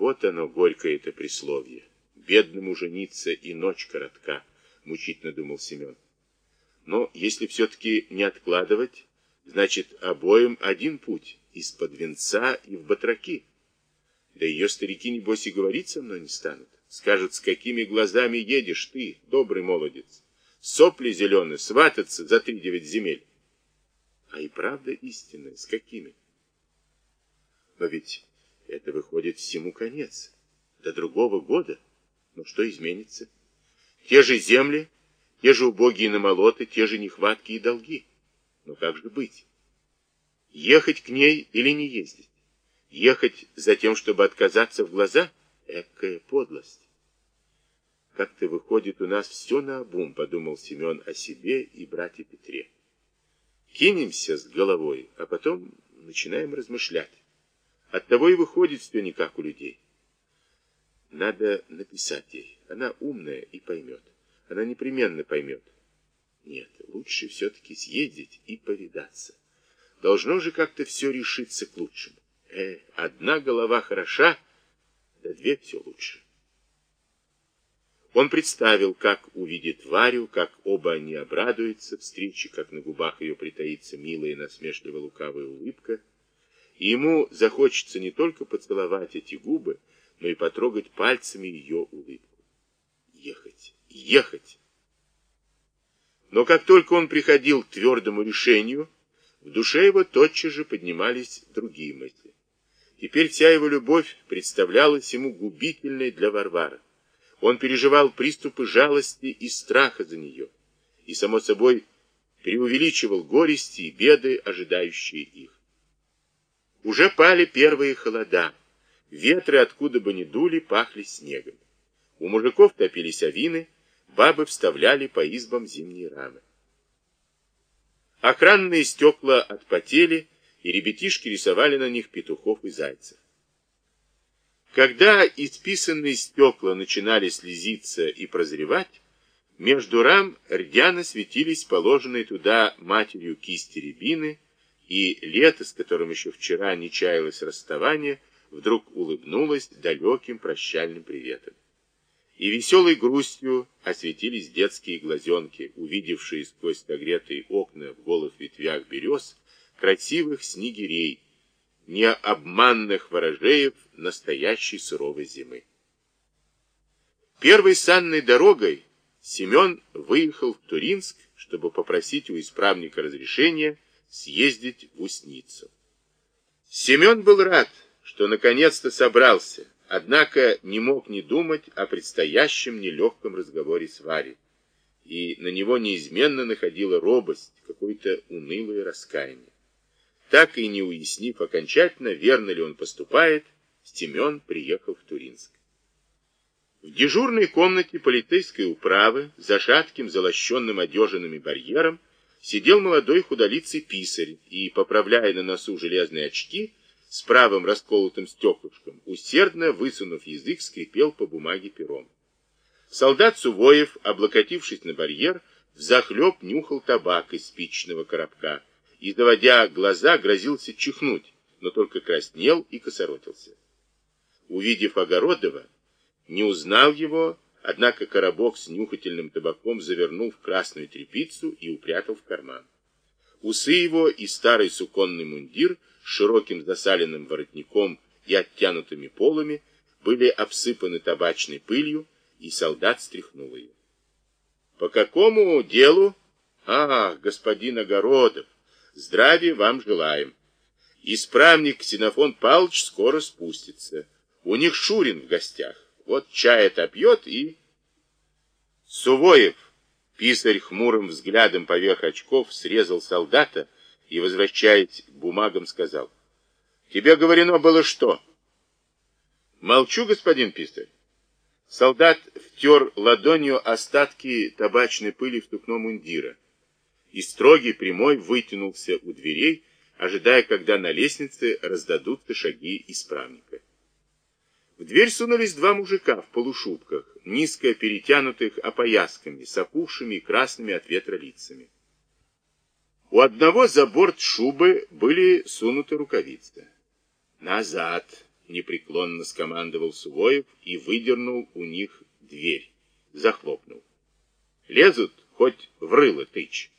Вот оно, горькое это присловие. Бедному жениться и ночь коротка, мучительно думал Семен. Но если все-таки не откладывать, значит, обоим один путь, из-под венца и в батраки. Да ее старики, небось, и говорить со мной не станут. Скажут, с какими глазами едешь ты, добрый молодец. Сопли зеленые, свататься за три девять земель. А и правда истинная, с какими? Но ведь это выходит всему конец. До другого года. Но что изменится? Те же земли, те же убогие намолоты, те же нехватки и долги. Но как же быть? Ехать к ней или не ездить? Ехать за тем, чтобы отказаться в глаза? Экая подлость. Как-то выходит у нас все на обум, подумал Семен о себе и брате Петре. Кинемся с головой, а потом начинаем размышлять. Оттого и выходит все не как у людей. Надо написать ей. Она умная и поймет. Она непременно поймет. Нет, лучше все-таки съездить и повидаться. Должно же как-то все решиться к лучшему. Э, одна голова хороша, да две все лучше. Он представил, как увидит Варю, как оба они обрадуются встрече, как на губах ее притаится милая насмешливо-лукавая улыбка, и ему захочется не только поцеловать эти губы, но и потрогать пальцами ее улыбку. Ехать, ехать! Но как только он приходил к твердому решению, в душе его тотчас же поднимались другие мысли. Теперь вся его любовь представлялась ему губительной для Варвары. Он переживал приступы жалости и страха за нее, и, само собой, преувеличивал горести и беды, ожидающие их. Уже пали первые холода, ветры, откуда бы ни дули, пахли снегом. У мужиков топились авины, бабы вставляли по избам зимние рамы. Охранные стекла отпотели, и ребятишки рисовали на них петухов и зайцев. Когда исписанные стекла начинали слезиться и прозревать, между рам рьяно светились положенные туда матерью кисти рябины, и лето, с которым еще вчера не чаялось расставание, вдруг улыбнулось далеким прощальным приветом. И веселой грустью осветились детские глазенки, увидевшие сквозь нагретые окна в голых ветвях берез красивых снегирей, необманных ворожеев настоящей суровой зимы. Первой санной дорогой Семен выехал в Туринск, чтобы попросить у исправника разрешения съездить в Усницу. Семен был рад, что наконец-то собрался, однако не мог не думать о предстоящем нелегком разговоре с Варей, и на него неизменно находила робость, какое-то унылое раскаяние. Так и не уяснив окончательно, верно ли он поступает, Семен приехал в Туринск. В дежурной комнате полицейской управы, за шатким залощенным одежанными барьером, сидел молодой худолицый писарь и, поправляя на носу железные очки, с правым расколотым стеклышком, усердно высунув язык, скрипел по бумаге пером. Солдат Сувоев, облокотившись на барьер, взахлеб нюхал табак из спичного коробка, и, доводя глаза, грозился чихнуть, но только краснел и косоротился. Увидев Огородова, не узнал его, однако коробок с нюхательным табаком завернул в красную тряпицу и упрятал в карман. Усы его и старый суконный мундир с широким засаленным воротником и оттянутыми полами были обсыпаны табачной пылью, и солдат стряхнул ее. «По какому делу?» «Ах, господин Огородов!» Здравия вам желаем. Исправник Ксенофон Павлович скоро спустится. У них Шурин в гостях. Вот чай отопьет и... Сувоев, писарь хмурым взглядом поверх очков, срезал солдата и, возвращаясь к бумагам, сказал. Тебе говорено было что? Молчу, господин писарь. Солдат втер ладонью остатки табачной пыли в тукно мундира и строгий прямой вытянулся у дверей, ожидая, когда на лестнице раздадутся шаги исправника. В дверь сунулись два мужика в полушубках, низко перетянутых опоясками, с опухшими и красными от ветра лицами. У одного за борт шубы были сунуты рукавицы. «Назад!» непреклонно скомандовал Сувоев и выдернул у них дверь. Захлопнул. Лезут, хоть в рыло тычь.